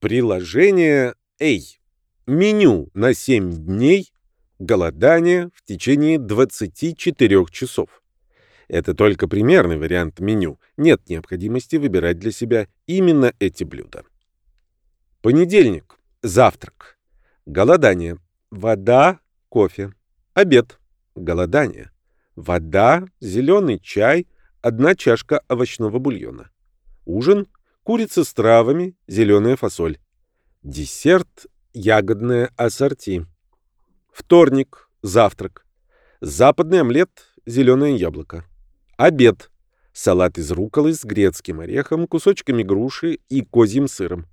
Приложение A. Меню на 7 дней. Голодание в течение 24 часов. Это только примерный вариант меню. Нет необходимости выбирать для себя именно эти блюда. Понедельник. Завтрак. Голодание. Вода, кофе. Обед. Голодание. Вода, зеленый чай, одна чашка овощного бульона. Ужин – курица с травами, зеленая фасоль. Десерт – ягодное ассорти. Вторник – завтрак. Западный омлет, зеленое яблоко. Обед – салат из рукколы с грецким орехом, кусочками груши и козьим сыром.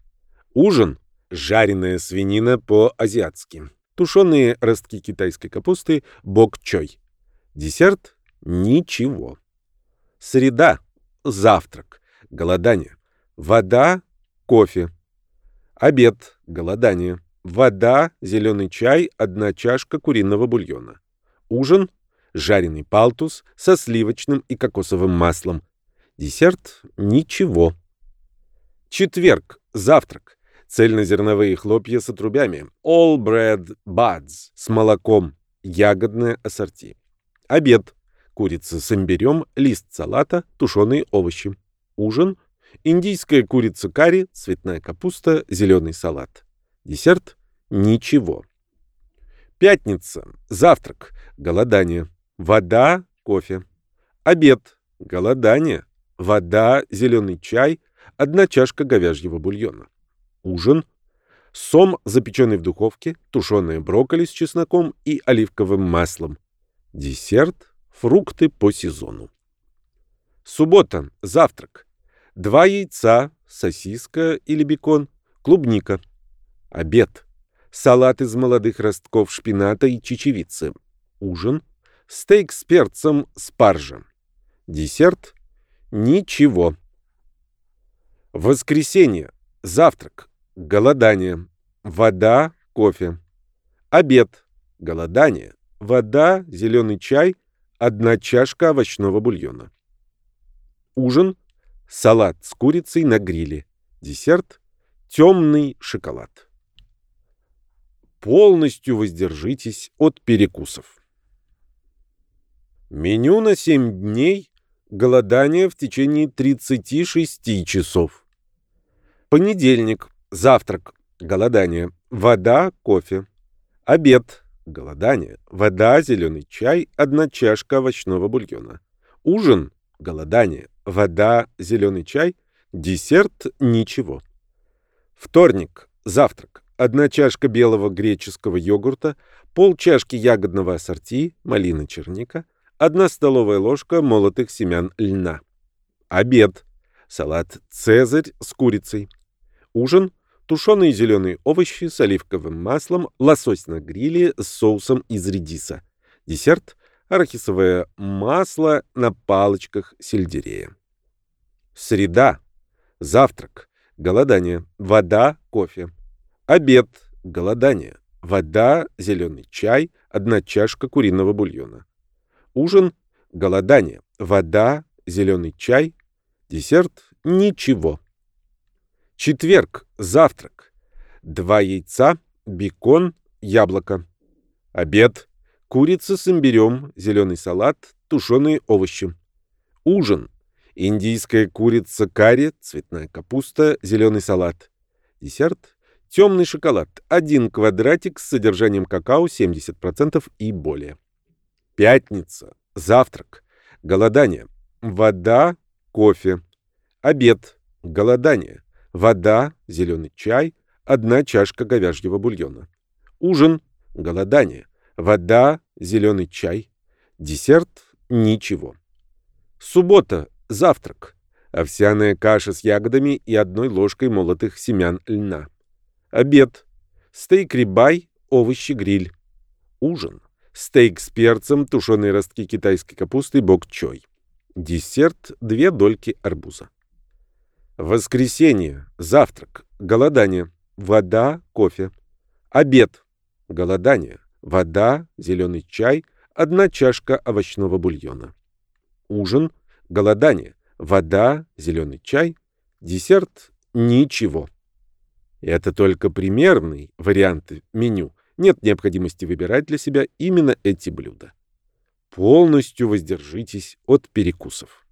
Ужин – жареная свинина по-азиатски. Тушеные ростки китайской капусты бок-чой. Десерт – ничего. Среда – завтрак, голодание. Вода – кофе. Обед – голодание. Вода, зеленый чай, одна чашка куриного бульона. Ужин – жареный палтус со сливочным и кокосовым маслом. Десерт – ничего. Четверг – завтрак. Цельнозерновые хлопья с отрубями. All bread buds с молоком. Ягодное ассорти. Обед. Курица с имбирем, лист салата, тушеные овощи. Ужин. Индийская курица карри, цветная капуста, зеленый салат. Десерт. Ничего. Пятница. Завтрак. Голодание. Вода, кофе. Обед. Голодание. Вода, зеленый чай, одна чашка говяжьего бульона. Ужин. Сом, запеченный в духовке, тушеные брокколи с чесноком и оливковым маслом. Десерт – фрукты по сезону. Суббота – завтрак. Два яйца, сосиска или бекон, клубника. Обед. Салат из молодых ростков шпината и чечевицы. Ужин. Стейк с перцем, спаржа. Десерт. Ничего. Воскресенье. Завтрак. Голодание. Вода, кофе. Обед. Голодание вода, зеленый чай, одна чашка овощного бульона. Ужин – салат с курицей на гриле. Десерт – темный шоколад. Полностью воздержитесь от перекусов. Меню на 7 дней. Голодание в течение 36 часов. Понедельник. Завтрак. Голодание. Вода, кофе. Обед. Голодание. Вода, зеленый чай, одна чашка овощного бульона. Ужин. Голодание. Вода, зеленый чай. Десерт. Ничего. Вторник. Завтрак. Одна чашка белого греческого йогурта, пол чашки ягодного ассорти, малина черника, одна столовая ложка молотых семян льна. Обед. Салат «Цезарь» с курицей. Ужин тушеные зеленые овощи с оливковым маслом, лосось на гриле с соусом из редиса. Десерт – арахисовое масло на палочках сельдерея. Среда. Завтрак. Голодание. Вода, кофе. Обед. Голодание. Вода, зеленый чай, одна чашка куриного бульона. Ужин. Голодание. Вода, зеленый чай. Десерт. Ничего. Четверг. Завтрак. Два яйца, бекон, яблоко. Обед. Курица с имбирем, зеленый салат, тушеные овощи. Ужин. Индийская курица карри, цветная капуста, зеленый салат. Десерт. Темный шоколад. Один квадратик с содержанием какао 70% и более. Пятница. Завтрак. Голодание. Вода, кофе. Обед. Голодание вода, зеленый чай, одна чашка говяжьего бульона. Ужин, голодание, вода, зеленый чай, десерт – ничего. Суббота, завтрак, овсяная каша с ягодами и одной ложкой молотых семян льна. Обед, стейк рибай, овощи-гриль. Ужин, стейк с перцем, тушеные ростки китайской капусты, бок-чой. Десерт – две дольки арбуза. Воскресенье. Завтрак. Голодание. Вода, кофе. Обед. Голодание. Вода, зеленый чай, одна чашка овощного бульона. Ужин. Голодание. Вода, зеленый чай. Десерт. Ничего. Это только примерный вариант меню. Нет необходимости выбирать для себя именно эти блюда. Полностью воздержитесь от перекусов.